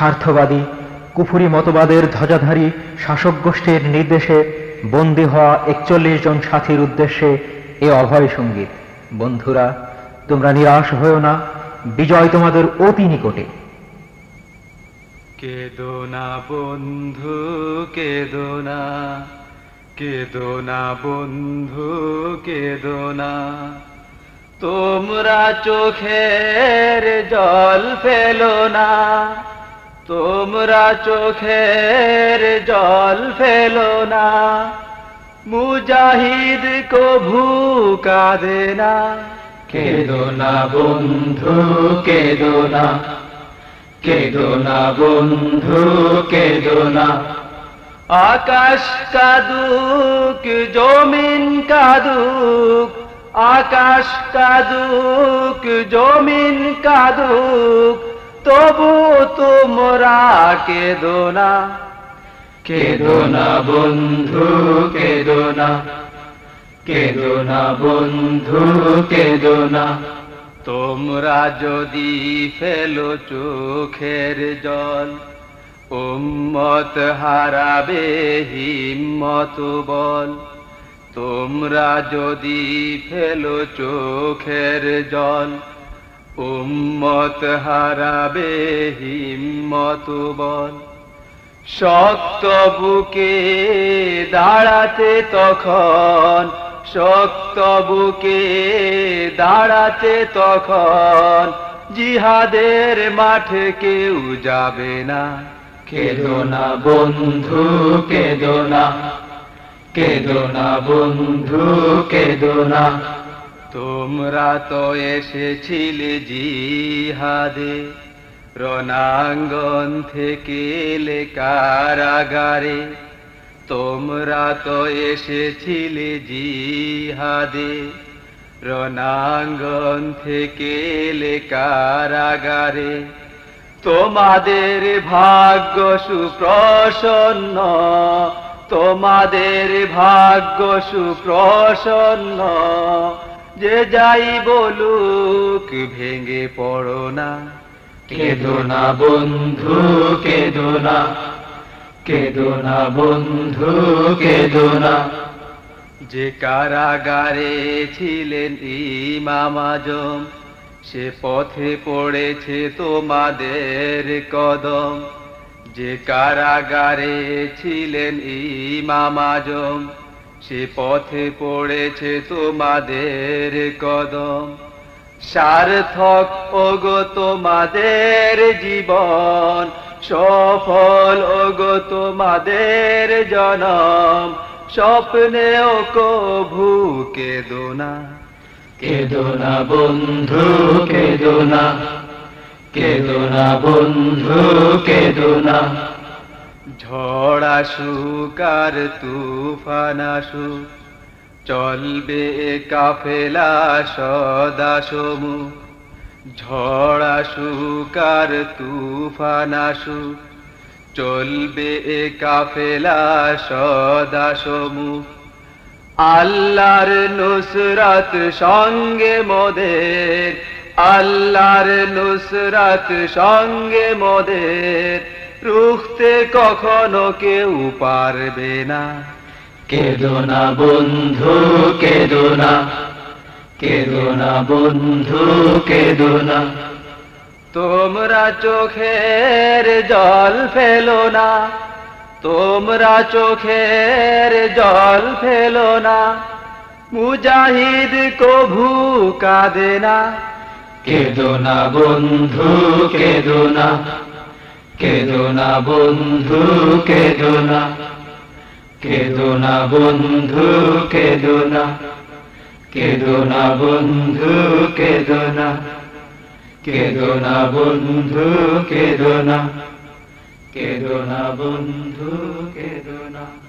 স্বার্থবাদী, কুফুরি মতবাদের ধ্বজাধারী শাসক গোষ্ঠীর নির্দেশে বন্দী হওয়া একচল্লিশ জন সাথীর উদ্দেশ্যে এ অভয় সংগীত। বন্ধুরা, তোমরা নিরাশ হয়েও না, বিজয় তোমাদের অতি নিকটে। কেদো না বন্ধু, কেদো না কেদো না বন্ধু, কেদো না। তোমরা চোখের জল ফেলো না তোমরা চোখের জল ফেলো না মুজাহিদ কভু কাঁদে না। কেদো না বন্ধু কেদো না কেদো না বন্ধু কেদো না। আকাশ কাদুক জমিন কাদুক আকাশ কাদুক জমিন কাদুক তবু তোমরা কেদো না। কেদো না বন্ধু কেদো না। কেদো না বন্ধু কেদো না। তোমরা যদি ফেলো চোখের জল উম্মত হারাবে হিম্মত বল। তোমরা যদি ফেলো চোখের জল উম্মত হারাবে হিম্মত বল। শক্ত বুকে দাঁড়াতে তখন, শক্ত বুকে দাঁড়াতে তখন, জিহাদের মাঠে কেউ যাবে না। কেদো না বন্ধু, কেদো না। কেদো না বন্ধু, কেদো না। তোমরা তো এসেছিলে জিহাদে, রণাঙ্গন থেকে কারাগারে। তোমরা তো এসেছিলে জিহাদে, রণাঙ্গন থেকে কারাগারে। তোমাদের ভাগ্য সুপ্রসন্ন, তোমাদের ভাগ্য সুপ্রসন্ন যে যাই বলুক ভেঙে পড়ো না। কেদো না বন্ধু কেদো না। কেদো না বন্ধু কেদো না। যে কারাগারে ছিলেন ইমাম আজম সে পথে পড়েছে তোমাদের কদম। যে কারাগারে ছিলেন ইমাম আজম সে পথে পড়েছে তোমাদের কদম। সার্থক, ওগো তোমাদের জীবন। সফল, ওগো তোমাদের জনম। স্বপ্নেও কভু কেদো না। কেদো না বন্ধু, কেদো না। কেদো না বন্ধু, কেদো না। ঝড় আর তুফান চলবে কাফেলা সদা সমু আর তুফান চলবে কাফেলা সদা সমু আল্লাহর নুসরাত সঙ্গে মোদের, আল্লাহর নুসরাত সঙ্গে মোদের। রুখতে কখনো কেউ পারবে না। কেদো না বন্ধু কেদো না। কেদো না বন্ধু কেদো না। তোমরা চোখের জল ফেলো না। তোমরা চোখের জল ফেলো না। মুজাহিদ কভু কাঁদে না। কেদো না বন্ধু কেদো না। কেদো না বন্ধু, কেদো না। বন্ধু, কেদো না। বন্ধু, কেদো না। বন্ধু কেদো না বন্ধু, কেদো না।